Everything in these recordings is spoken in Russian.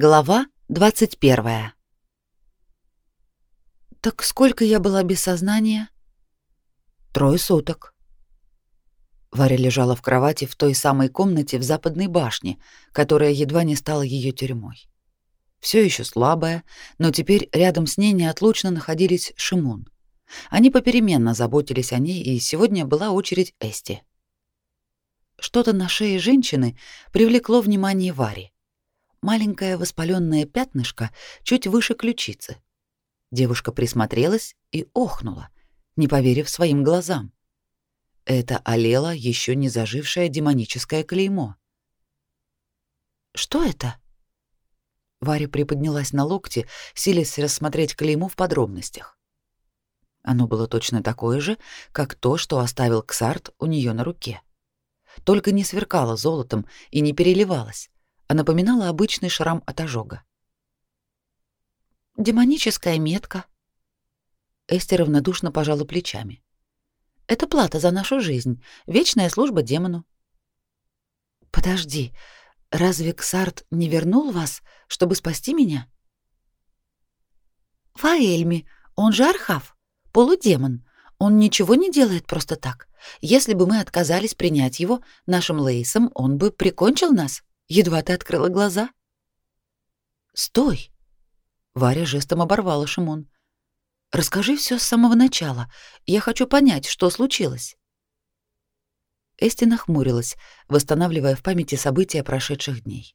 Глава 21. Так сколько я была без сознания? Трое суток. Варя лежала в кровати в той самой комнате в западной башне, которая едва не стала ее тюрьмой. Все еще слабая, но теперь рядом с ней неотлучно находились Шимон. Они попеременно заботились о ней, и сегодня была очередь Эсти. Что-то на шее женщины привлекло внимание Вари маленькое воспаленное пятнышко чуть выше ключицы. Девушка присмотрелась и охнула, не поверив своим глазам. Это олело еще не зажившее демоническое клеймо. «Что это?» Варя приподнялась на локте, силясь рассмотреть клеймо в подробностях. Оно было точно такое же, как то, что оставил Ксарт у нее на руке. Только не сверкало золотом и не переливалось, а напоминала обычный шрам от ожога. «Демоническая метка». Эстер равнодушно пожала плечами. «Это плата за нашу жизнь, вечная служба демону». «Подожди, разве Ксарт не вернул вас, чтобы спасти меня?» «Фаэльми, он же Архав, полудемон. Он ничего не делает просто так. Если бы мы отказались принять его, нашим Лейсом он бы прикончил нас». Едва ты открыла глаза. Стой. Варя жестом оборвала Шимон. Расскажи все с самого начала. Я хочу понять, что случилось. Эсти нахмурилась, восстанавливая в памяти события прошедших дней.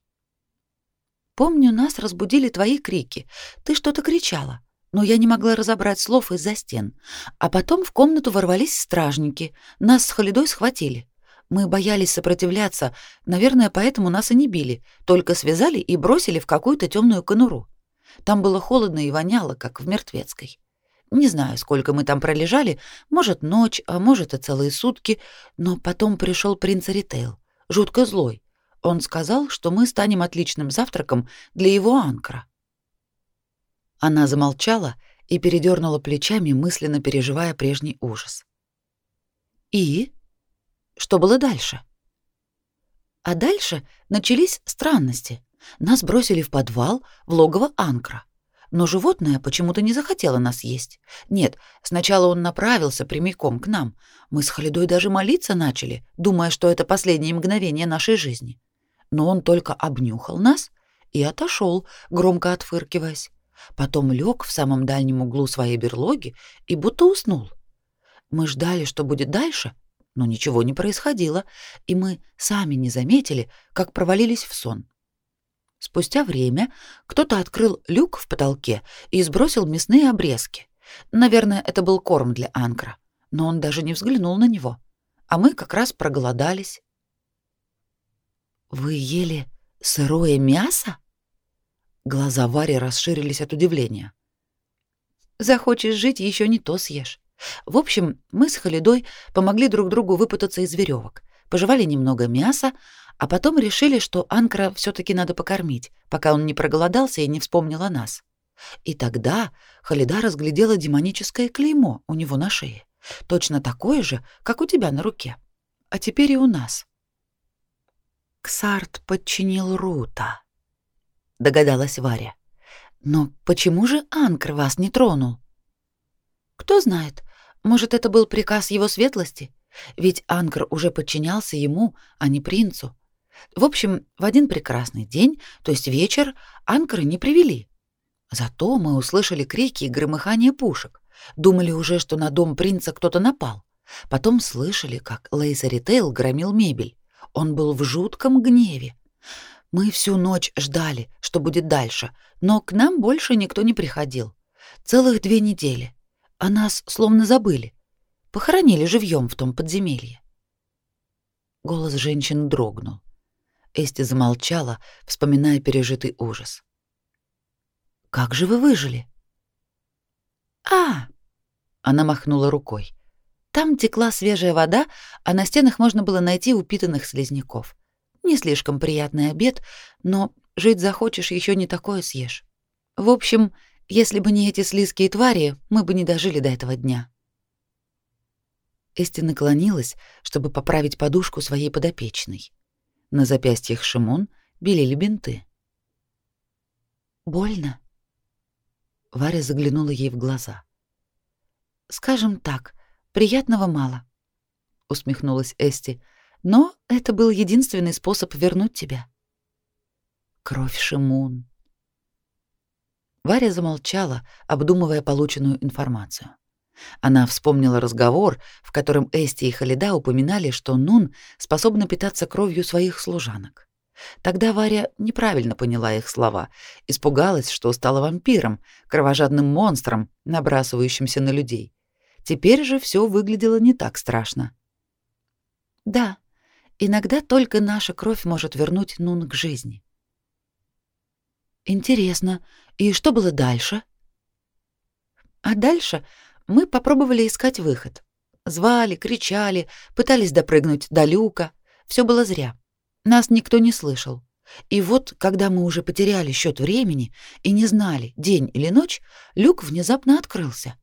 Помню, нас разбудили твои крики. Ты что-то кричала, но я не могла разобрать слов из-за стен. А потом в комнату ворвались стражники. Нас с Холидой схватили. Мы боялись сопротивляться, наверное, поэтому нас и не били, только связали и бросили в какую-то темную конуру. Там было холодно и воняло, как в мертвецкой. Не знаю, сколько мы там пролежали, может, ночь, а может, и целые сутки, но потом пришел принц Ритейл, жутко злой. Он сказал, что мы станем отличным завтраком для его анкра. Она замолчала и передернула плечами, мысленно переживая прежний ужас. «И?» Что было дальше? А дальше начались странности. Нас бросили в подвал, в логово Анкра. Но животное почему-то не захотело нас есть. Нет, сначала он направился прямиком к нам. Мы с Халидой даже молиться начали, думая, что это последние мгновения нашей жизни. Но он только обнюхал нас и отошел, громко отфыркиваясь. Потом лег в самом дальнем углу своей берлоги и будто уснул. Мы ждали, что будет дальше, но ничего не происходило, и мы сами не заметили, как провалились в сон. Спустя время кто-то открыл люк в потолке и сбросил мясные обрезки. Наверное, это был корм для анкра, но он даже не взглянул на него. А мы как раз проголодались. «Вы ели сырое мясо?» Глаза Вари расширились от удивления. «Захочешь жить, еще не то съешь. В общем, мы с Халидой помогли друг другу выпутаться из веревок, пожевали немного мяса, а потом решили, что Анкра все таки надо покормить, пока он не проголодался и не вспомнил о нас. И тогда Халида разглядела демоническое клеймо у него на шее, точно такое же, как у тебя на руке. А теперь и у нас. Ксарт подчинил Рута, догадалась Варя. Но почему же Анкр вас не тронул? Кто знает, может, это был приказ его светлости? Ведь Ангр уже подчинялся ему, а не принцу. В общем, в один прекрасный день, то есть вечер, Анкры не привели. Зато мы услышали крики и громыхание пушек. Думали уже, что на дом принца кто-то напал. Потом слышали, как Лейзери Тейл громил мебель. Он был в жутком гневе. Мы всю ночь ждали, что будет дальше, но к нам больше никто не приходил. Целых две недели о нас словно забыли. Похоронили живьем в том подземелье. Голос женщины дрогнул. Эсти замолчала, вспоминая пережитый ужас. Как же вы выжили? А! Она махнула рукой. Там текла свежая вода, а на стенах можно было найти упитанных слизняков. Не слишком приятный обед, но жить захочешь, еще не такое съешь. В общем, если бы не эти слизкие твари, мы бы не дожили до этого дня. Эсти наклонилась, чтобы поправить подушку своей подопечной. На запястьях Шимон белели бинты. Больно? Варя заглянула ей в глаза. Скажем так, приятного мало, усмехнулась Эсти. Но это был единственный способ вернуть тебя. Кровь Шимун. Варя замолчала, обдумывая полученную информацию. Она вспомнила разговор, в котором Эсти и Халида упоминали, что Нун способна питаться кровью своих служанок. Тогда Варя неправильно поняла их слова, испугалась, что стала вампиром, кровожадным монстром, набрасывающимся на людей. Теперь же все выглядело не так страшно. Да, иногда только наша кровь может вернуть Нун к жизни. Интересно, и что было дальше? А дальше мы попробовали искать выход. Звали, кричали, пытались допрыгнуть до люка. Все было зря. Нас никто не слышал. И вот, когда мы уже потеряли счет времени и не знали, день или ночь, люк внезапно открылся.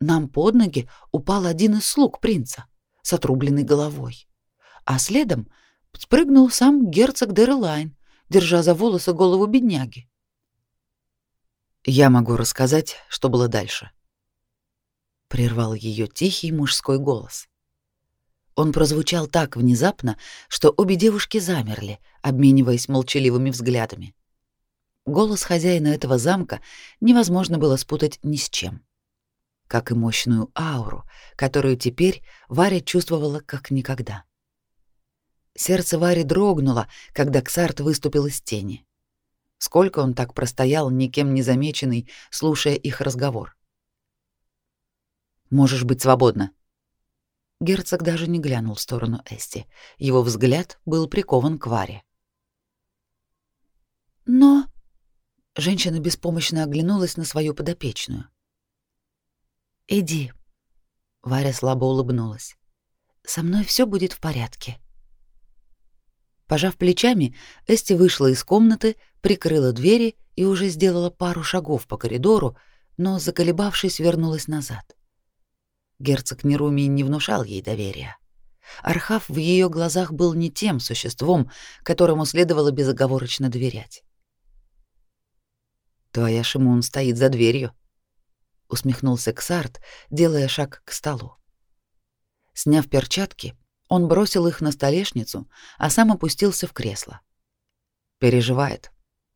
Нам под ноги упал один из слуг принца с отрубленной головой. А следом спрыгнул сам герцог Дерлайн, держа за волосы голову бедняги. Я могу рассказать, что было дальше. Прервал ее тихий мужской голос. Он прозвучал так внезапно, что обе девушки замерли, обмениваясь молчаливыми взглядами. Голос хозяина этого замка невозможно было спутать ни с чем. Как и мощную ауру, которую теперь Варя чувствовала как никогда. Сердце Вари дрогнуло, когда Ксарт выступил из тени. Сколько он так простоял, никем не замеченный, слушая их разговор. «Можешь быть свободна». Герцог даже не глянул в сторону Эсти. Его взгляд был прикован к Варе. «Но...» Женщина беспомощно оглянулась на свою подопечную. «Иди». Варя слабо улыбнулась. «Со мной все будет в порядке». Пожав плечами, Эсти вышла из комнаты, прикрыла двери и уже сделала пару шагов по коридору, но, заколебавшись, вернулась назад. Герцог Нерумий не внушал ей доверия. Архав в ее глазах был не тем существом, которому следовало безоговорочно доверять. «Твоя Шимун стоит за дверью», — усмехнулся Ксарт, делая шаг к столу. Сняв перчатки, он бросил их на столешницу, а сам опустился в кресло. Переживает.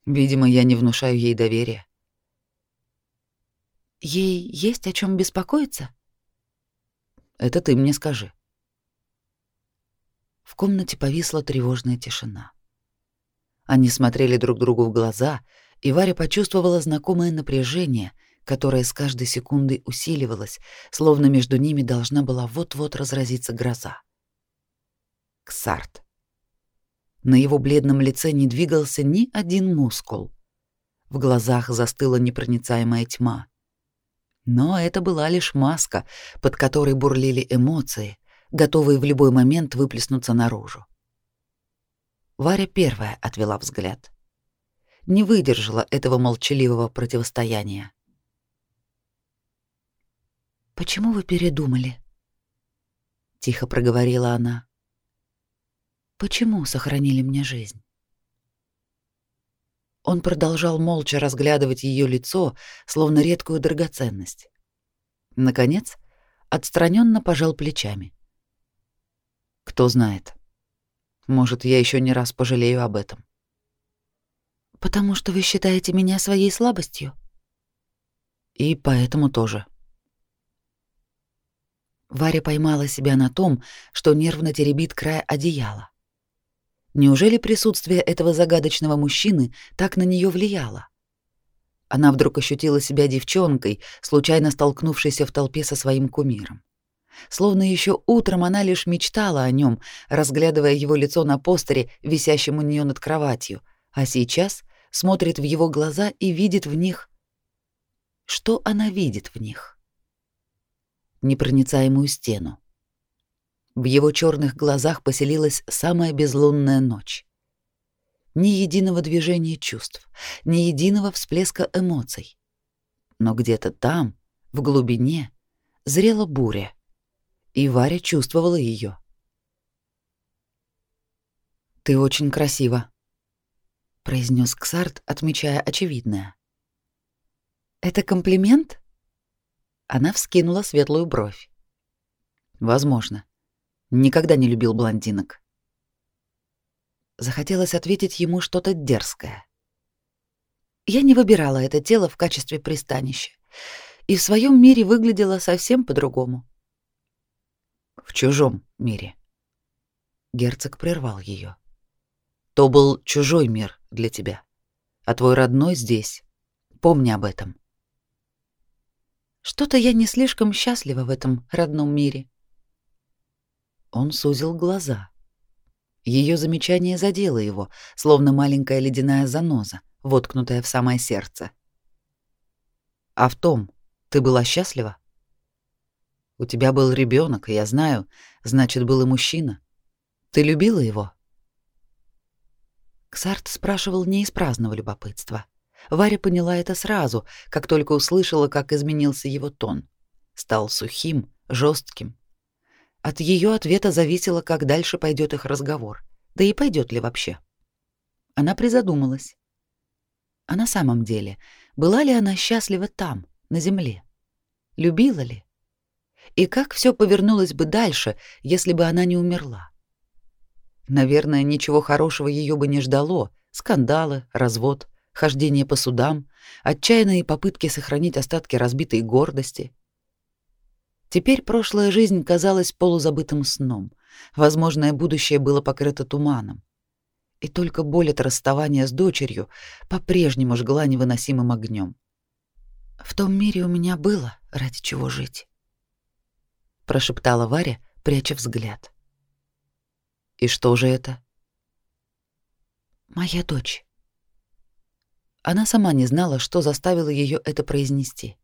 Видимо, я не внушаю ей доверия. Ей есть о чем беспокоиться? Это ты мне скажи. В комнате повисла тревожная тишина. Они смотрели друг другу в глаза, и Варя почувствовала знакомое напряжение, которое с каждой секундой усиливалось, словно между ними должна была вот-вот разразиться гроза. Ксарт. На его бледном лице не двигался ни один мускул. В глазах застыла непроницаемая тьма. Но это была лишь маска, под которой бурлили эмоции, готовые в любой момент выплеснуться наружу. Варя первая отвела взгляд. Не выдержала этого молчаливого противостояния. «Почему вы передумали?» — тихо проговорила она. Почему сохранили мне жизнь? Он продолжал молча разглядывать ее лицо, словно редкую драгоценность. Наконец, отстраненно пожал плечами. Кто знает. Может, я еще не раз пожалею об этом. Потому что вы считаете меня своей слабостью? И поэтому тоже. Варя поймала себя на том, что нервно теребит край одеяла. Неужели присутствие этого загадочного мужчины так на нее влияло? Она вдруг ощутила себя девчонкой, случайно столкнувшейся в толпе со своим кумиром. Словно еще утром она лишь мечтала о нем, разглядывая его лицо на постере, висящем у нее над кроватью, а сейчас смотрит в его глаза и видит в них... Что она видит в них? Непроницаемую стену, в его черных глазах поселилась самая безлунная ночь. Ни единого движения чувств, ни единого всплеска эмоций. Но где-то там, в глубине, зрела буря, и Варя чувствовала ее. «Ты очень красива», — произнес Ксарт, отмечая очевидное. Это комплимент? Она вскинула светлую бровь. Возможно. Никогда не любил блондинок. Захотелось ответить ему что-то дерзкое. Я не выбирала это тело в качестве пристанища, и в своем мире выглядела совсем по-другому. В чужом мире. Герцог прервал ее. То был чужой мир для тебя, а твой родной здесь. Помни об этом. Что-то я не слишком счастлива в этом родном мире. Он сузил глаза. Ее замечание задело его, словно маленькая ледяная заноза, воткнутая в самое сердце. А в том, ты была счастлива? У тебя был ребенок, я знаю, значит, был и мужчина. Ты любила его? Ксарт спрашивал не из праздного любопытства. Варя поняла это сразу, как только услышала, как изменился его тон. Стал сухим, жестким. От ее ответа зависело, как дальше пойдет их разговор, да и пойдет ли вообще. Она призадумалась. А на самом деле, была ли она счастлива там, на земле? Любила ли? И как все повернулось бы дальше, если бы она не умерла? Наверное, ничего хорошего ее бы не ждало. Скандалы, развод, хождение по судам, отчаянные попытки сохранить остатки разбитой гордости. Теперь прошлая жизнь казалась полузабытым сном. Возможное будущее было покрыто туманом. И только боль от расставания с дочерью по-прежнему жгла невыносимым огнем. В том мире у меня было ради чего жить, прошептала Варя, пряча взгляд. И что же это? Моя дочь. Она сама не знала, что заставило ее это произнести.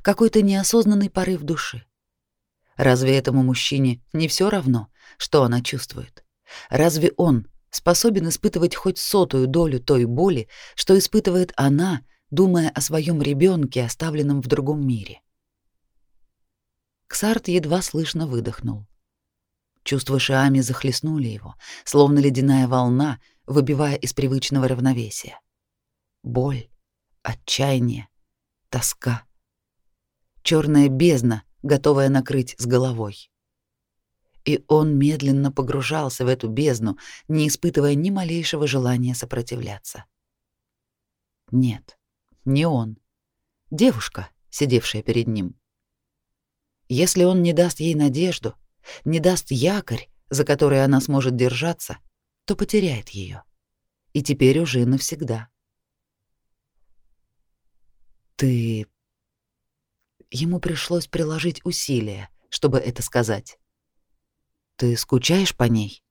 Какой-то неосознанный порыв души. Разве этому мужчине не все равно, что она чувствует? Разве он способен испытывать хоть сотую долю той боли, что испытывает она, думая о своем ребенке, оставленном в другом мире? Ксарт едва слышно выдохнул. Чувства Шиами захлестнули его, словно ледяная волна, выбивая из привычного равновесия. Боль, отчаяние, тоска. Черная бездна, готовая накрыть с головой. И он медленно погружался в эту бездну, не испытывая ни малейшего желания сопротивляться. Нет, не он. Девушка, сидевшая перед ним. Если он не даст ей надежду, не даст якорь, за который она сможет держаться, то потеряет ее. И теперь уже навсегда. Ты Ему пришлось приложить усилия, чтобы это сказать. Ты скучаешь по ней?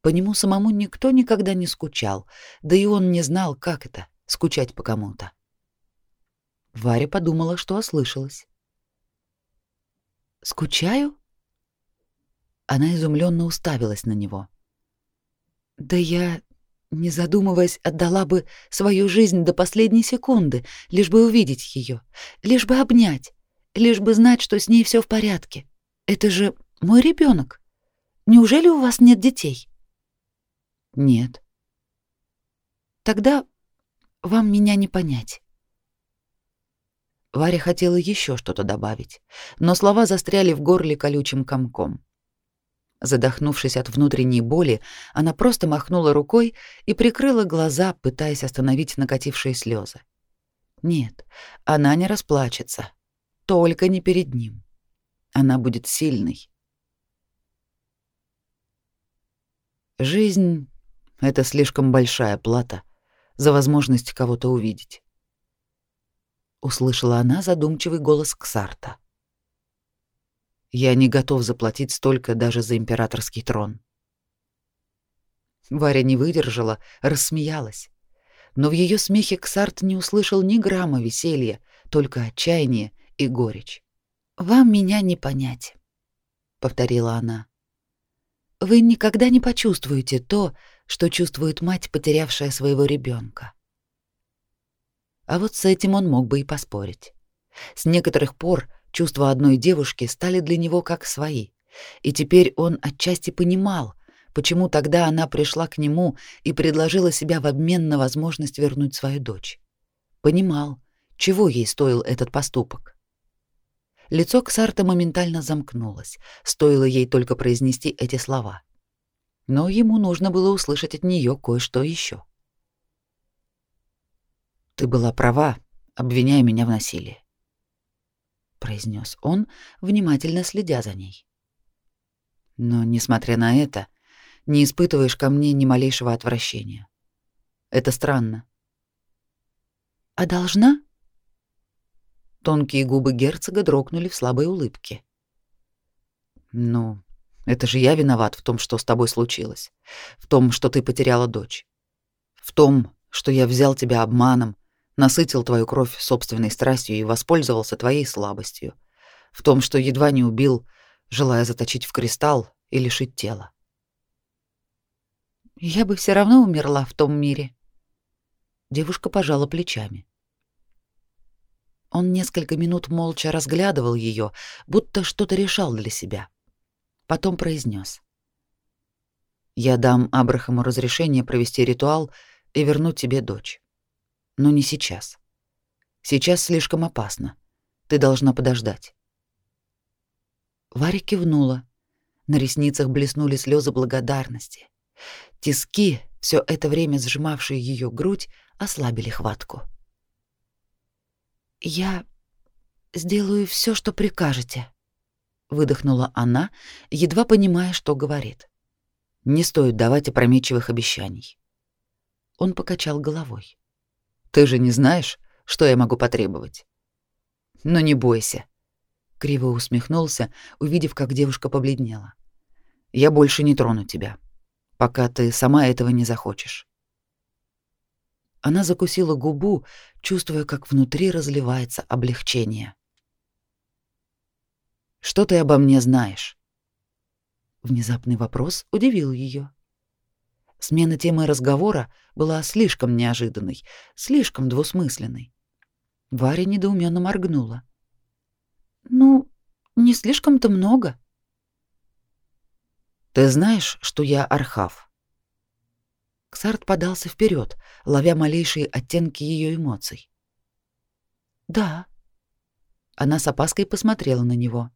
По нему самому никто никогда не скучал, да и он не знал, как это скучать по кому-то. Варя подумала, что ослышалась. Скучаю? Она изумленно уставилась на него. Да я, не задумываясь, отдала бы свою жизнь до последней секунды, лишь бы увидеть ее, лишь бы обнять, лишь бы знать, что с ней все в порядке. Это же мой ребенок. Неужели у вас нет детей? Нет. Тогда вам меня не понять. Варя хотела еще что-то добавить, но слова застряли в горле колючим комком. Задохнувшись от внутренней боли, она просто махнула рукой и прикрыла глаза, пытаясь остановить накатившие слезы. Нет, она не расплачется, только не перед ним. Она будет сильной. Жизнь — это слишком большая плата за возможность кого-то увидеть услышала она задумчивый голос Ксарта. Я не готов заплатить столько даже за императорский трон. Варя не выдержала, рассмеялась. Но в ее смехе Ксарт не услышал ни грамма веселья, только отчаяние и горечь. Вам меня не понять, повторила она. Вы никогда не почувствуете то, что чувствует мать, потерявшая своего ребенка. А вот с этим он мог бы и поспорить. С некоторых пор чувства одной девушки стали для него как свои, и теперь он отчасти понимал, почему тогда она пришла к нему и предложила себя в обмен на возможность вернуть свою дочь. понимал, чего ей стоил этот поступок. Лицо Ксарта моментально замкнулось, стоило ей только произнести эти слова. Но ему нужно было услышать от нее кое-что еще. «Ты была права, обвиняя меня в насилии», — произнес он, внимательно следя за ней. «Но, несмотря на это, не испытываешь ко мне ни малейшего отвращения. Это странно». «А должна?» Тонкие губы герцога дрогнули в слабой улыбке. «Ну, это же я виноват в том, что с тобой случилось. В том, что ты потеряла дочь. В том, что я взял тебя обманом, насытил твою кровь собственной страстью и воспользовался твоей слабостью. В том, что едва не убил, желая заточить в кристалл и лишить тела. Я бы все равно умерла в том мире. Девушка пожала плечами. Он несколько минут молча разглядывал ее, будто что-то решал для себя. Потом произнес: "Я дам Абрахаму разрешение провести ритуал и вернуть тебе дочь. Но не сейчас. Сейчас слишком опасно. Ты должна подождать". Варя кивнула. На ресницах блеснули слезы благодарности. Тиски, все это время сжимавшие ее грудь, ослабили хватку. Я сделаю все, что прикажете, выдохнула она, едва понимая, что говорит. Не стоит давать опрометчивых обещаний. Он покачал головой. Ты же не знаешь, что я могу потребовать. Но не бойся, криво усмехнулся, увидев, как девушка побледнела. Я больше не трону тебя, пока ты сама этого не захочешь. Она закусила губу, чувствуя, как внутри разливается облегчение. Что ты обо мне знаешь? Внезапный вопрос удивил ее. Смена темы разговора была слишком неожиданной, слишком двусмысленной. Варя недоуменно моргнула. Ну, не слишком-то много. Ты знаешь, что я Архав? Ксарт подался вперед, ловя малейшие оттенки ее эмоций. Да. Она с опаской посмотрела на него.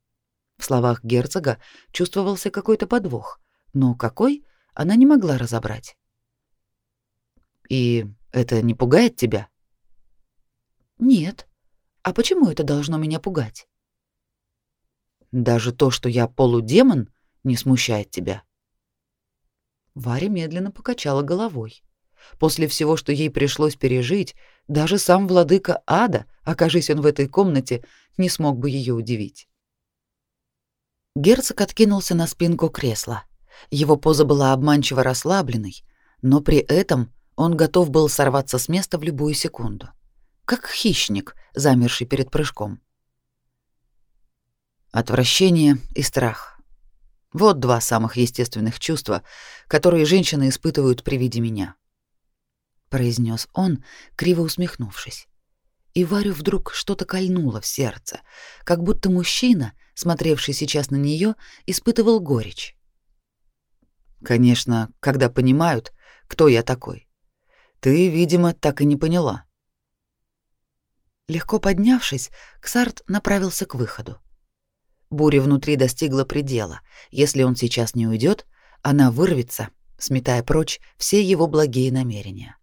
В словах герцога чувствовался какой-то подвох, но какой она не могла разобрать. И это не пугает тебя? Нет. А почему это должно меня пугать? Даже то, что я полудемон, не смущает тебя. Варя медленно покачала головой. После всего, что ей пришлось пережить, даже сам владыка ада, окажись он в этой комнате, не смог бы ее удивить. Герцог откинулся на спинку кресла. Его поза была обманчиво расслабленной, но при этом он готов был сорваться с места в любую секунду, как хищник, замерший перед прыжком. Отвращение и страх. Вот два самых естественных чувства, которые женщины испытывают при виде меня, произнес он, криво усмехнувшись. И Варю вдруг что-то кольнуло в сердце, как будто мужчина, смотревший сейчас на нее, испытывал горечь. Конечно, когда понимают, кто я такой. Ты, видимо, так и не поняла. Легко поднявшись, Ксарт направился к выходу. Буря внутри достигла предела. Если он сейчас не уйдет, она вырвется, сметая прочь все его благие намерения.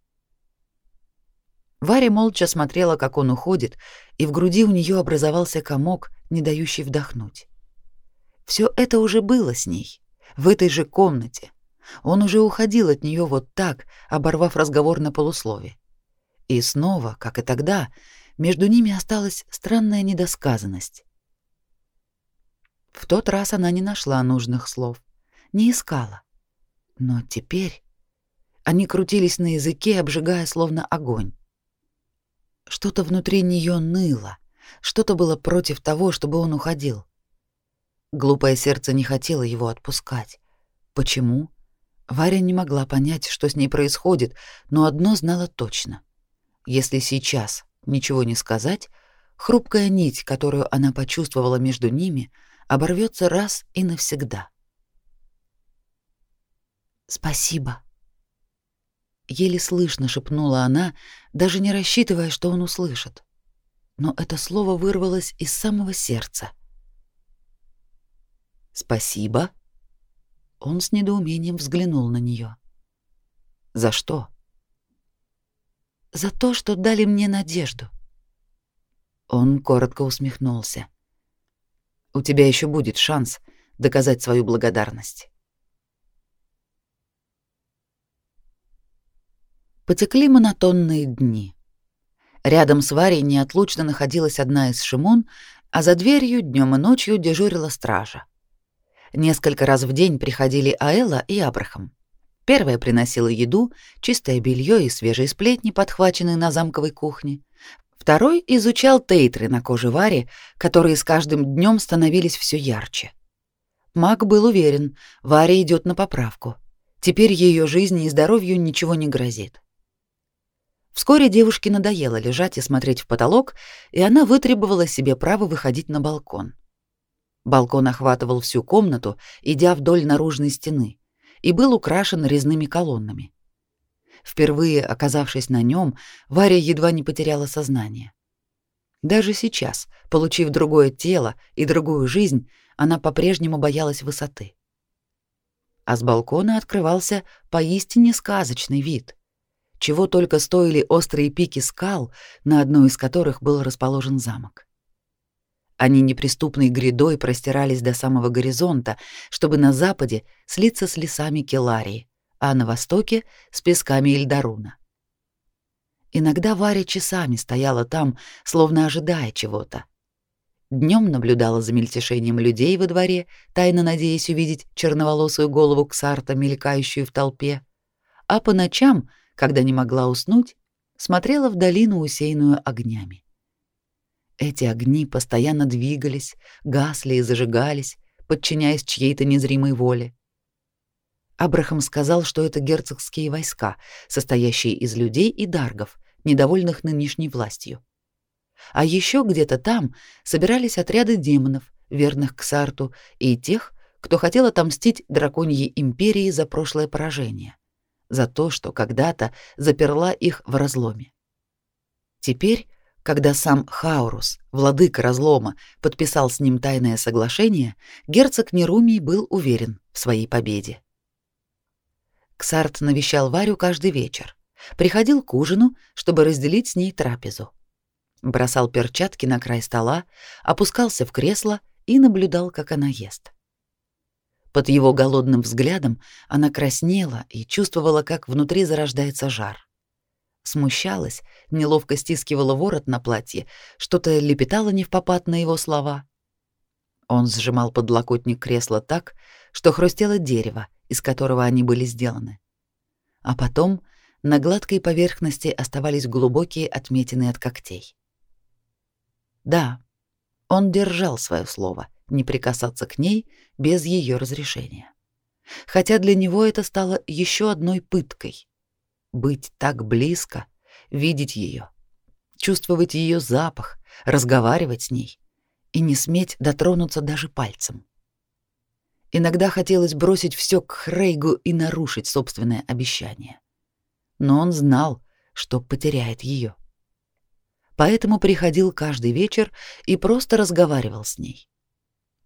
Варя молча смотрела, как он уходит, и в груди у нее образовался комок, не дающий вдохнуть. Все это уже было с ней, в этой же комнате. Он уже уходил от нее вот так, оборвав разговор на полуслове. И снова, как и тогда, между ними осталась странная недосказанность. В тот раз она не нашла нужных слов, не искала. Но теперь они крутились на языке, обжигая словно огонь. Что-то внутри нее ныло, что-то было против того, чтобы он уходил. Глупое сердце не хотело его отпускать. Почему? Варя не могла понять, что с ней происходит, но одно знала точно. Если сейчас ничего не сказать, хрупкая нить, которую она почувствовала между ними — оборвется раз и навсегда. Спасибо. еле слышно шепнула она, даже не рассчитывая, что он услышит. Но это слово вырвалось из самого сердца. Спасибо. Он с недоумением взглянул на нее. За что? За то, что дали мне надежду. Он коротко усмехнулся. У тебя еще будет шанс доказать свою благодарность. Потекли монотонные дни. Рядом с Варей неотлучно находилась одна из шимон, а за дверью днем и ночью дежурила стража. Несколько раз в день приходили Аэла и Абрахам. Первая приносила еду, чистое белье и свежие сплетни, подхваченные на замковой кухне. Второй изучал тейтры на коже Вари, которые с каждым днем становились все ярче. Маг был уверен, Варя идет на поправку. Теперь ее жизни и здоровью ничего не грозит. Вскоре девушке надоело лежать и смотреть в потолок, и она вытребовала себе право выходить на балкон. Балкон охватывал всю комнату, идя вдоль наружной стены, и был украшен резными колоннами. Впервые оказавшись на нем, Варя едва не потеряла сознание. Даже сейчас, получив другое тело и другую жизнь, она по-прежнему боялась высоты. А с балкона открывался поистине сказочный вид. Чего только стоили острые пики скал, на одной из которых был расположен замок. Они неприступной грядой простирались до самого горизонта, чтобы на западе слиться с лесами Келарии, а на востоке — с песками Эльдаруна. Иногда Варя часами стояла там, словно ожидая чего-то. Днем наблюдала за мельтешением людей во дворе, тайно надеясь увидеть черноволосую голову Ксарта, мелькающую в толпе, а по ночам, когда не могла уснуть, смотрела в долину, усеянную огнями. Эти огни постоянно двигались, гасли и зажигались, подчиняясь чьей-то незримой воле. Абрахам сказал, что это герцогские войска, состоящие из людей и даргов, недовольных нынешней властью. А еще где-то там собирались отряды демонов, верных к Сарту, и тех, кто хотел отомстить драконьей империи за прошлое поражение, за то, что когда-то заперла их в разломе. Теперь когда сам Хаурус, владыка разлома, подписал с ним тайное соглашение, герцог Нерумий был уверен в своей победе. Ксарт навещал Варю каждый вечер, приходил к ужину, чтобы разделить с ней трапезу. Бросал перчатки на край стола, опускался в кресло и наблюдал, как она ест. Под его голодным взглядом она краснела и чувствовала, как внутри зарождается жар смущалась, неловко стискивала ворот на платье, что-то лепетала не в попад на его слова. Он сжимал подлокотник кресла так, что хрустело дерево, из которого они были сделаны. А потом на гладкой поверхности оставались глубокие отметины от когтей. Да, он держал свое слово не прикасаться к ней без ее разрешения. Хотя для него это стало еще одной пыткой быть так близко, видеть ее, чувствовать ее запах, разговаривать с ней и не сметь дотронуться даже пальцем. Иногда хотелось бросить все к Хрейгу и нарушить собственное обещание. Но он знал, что потеряет ее. Поэтому приходил каждый вечер и просто разговаривал с ней.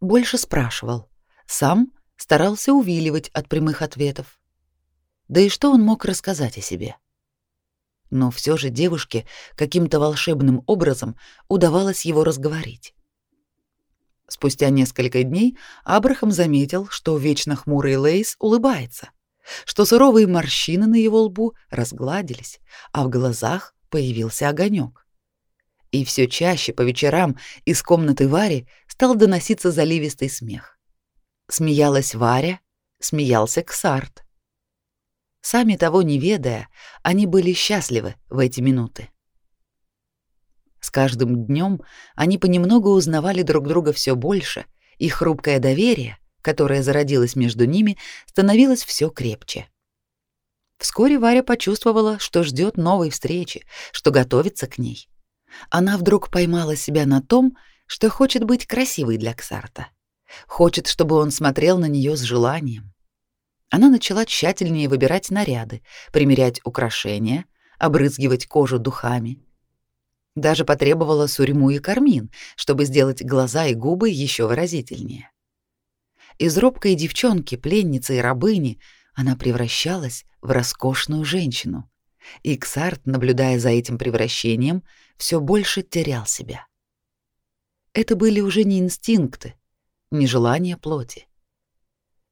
Больше спрашивал, сам старался увиливать от прямых ответов. Да и что он мог рассказать о себе? Но все же девушке каким-то волшебным образом удавалось его разговорить. Спустя несколько дней Абрахам заметил, что вечно хмурый Лейс улыбается, что суровые морщины на его лбу разгладились, а в глазах появился огонек. И все чаще по вечерам из комнаты Вари стал доноситься заливистый смех. Смеялась Варя, смеялся Ксарт. Сами того не ведая, они были счастливы в эти минуты. С каждым днем они понемногу узнавали друг друга все больше, и хрупкое доверие, которое зародилось между ними, становилось все крепче. Вскоре Варя почувствовала, что ждет новой встречи, что готовится к ней. Она вдруг поймала себя на том, что хочет быть красивой для Ксарта. Хочет, чтобы он смотрел на нее с желанием. Она начала тщательнее выбирать наряды, примерять украшения, обрызгивать кожу духами. Даже потребовала сурьму и кармин, чтобы сделать глаза и губы еще выразительнее. Из робкой девчонки, пленницы и рабыни она превращалась в роскошную женщину. И Ксарт, наблюдая за этим превращением, все больше терял себя. Это были уже не инстинкты, не желания плоти.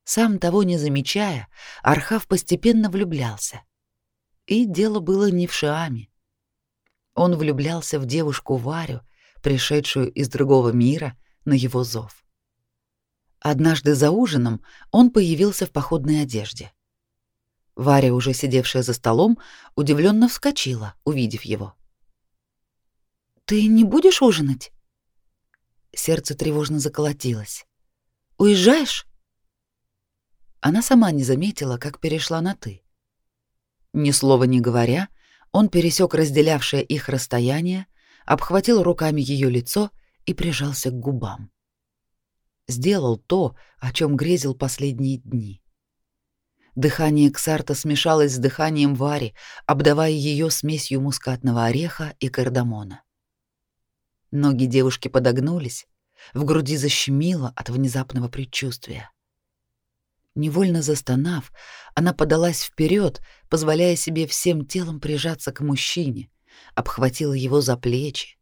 Сам того не замечая, Архав постепенно влюблялся. И дело было не в Шиаме. Он влюблялся в девушку Варю, пришедшую из другого мира на его зов. Однажды за ужином он появился в походной одежде. Варя, уже сидевшая за столом, удивленно вскочила, увидев его. «Ты не будешь ужинать?» Сердце тревожно заколотилось. «Уезжаешь?» Она сама не заметила, как перешла на «ты». Ни слова не говоря, он пересек разделявшее их расстояние, обхватил руками ее лицо и прижался к губам. Сделал то, о чем грезил последние дни. Дыхание Ксарта смешалось с дыханием Вари, обдавая ее смесью мускатного ореха и кардамона. Ноги девушки подогнулись, в груди защемило от внезапного предчувствия. Невольно застонав, она подалась вперед, позволяя себе всем телом прижаться к мужчине, обхватила его за плечи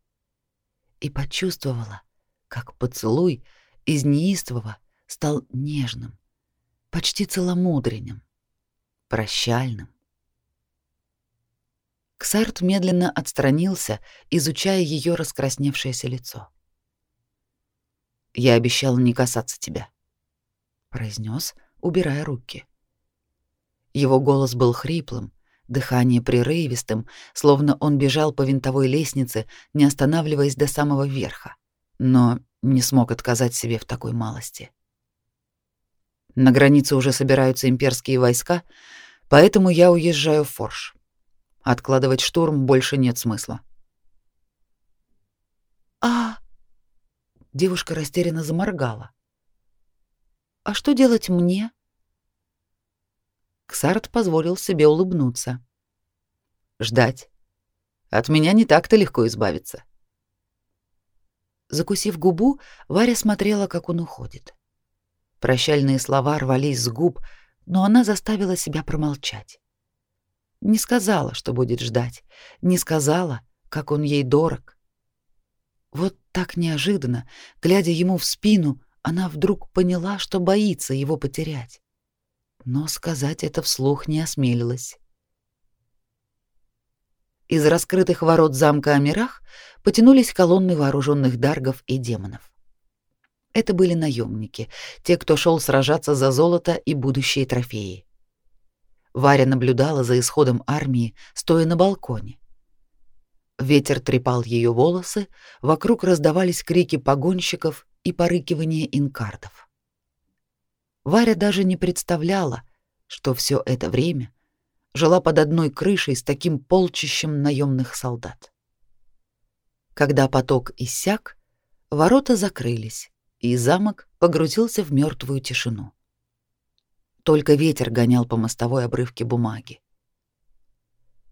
и почувствовала, как поцелуй из неистового стал нежным, почти целомудренным, прощальным. Ксарт медленно отстранился, изучая ее раскрасневшееся лицо. «Я обещал не касаться тебя», — произнес, убирая руки. Его голос был хриплым, дыхание прерывистым, словно он бежал по винтовой лестнице, не останавливаясь до самого верха, но не смог отказать себе в такой малости. На границе уже собираются имперские войска, поэтому я уезжаю в Форш. Откладывать штурм больше нет смысла. А Девушка растерянно заморгала. А что делать мне? Ксарт позволил себе улыбнуться. Ждать. От меня не так-то легко избавиться. Закусив губу, Варя смотрела, как он уходит. Прощальные слова рвались с губ, но она заставила себя промолчать. Не сказала, что будет ждать, не сказала, как он ей дорог. Вот так неожиданно, глядя ему в спину, она вдруг поняла, что боится его потерять. Но сказать это вслух не осмелилась. Из раскрытых ворот замка Амирах потянулись колонны вооруженных даргов и демонов. Это были наемники, те, кто шел сражаться за золото и будущие трофеи. Варя наблюдала за исходом армии, стоя на балконе. Ветер трепал ее волосы, вокруг раздавались крики погонщиков и порыкивание инкардов. Варя даже не представляла, что все это время жила под одной крышей с таким полчищем наемных солдат. Когда поток иссяк, ворота закрылись, и замок погрузился в мертвую тишину. Только ветер гонял по мостовой обрывки бумаги.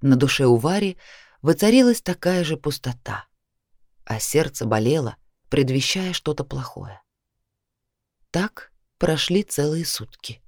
На душе у Вари воцарилась такая же пустота, а сердце болело, предвещая что-то плохое. Так прошли целые сутки.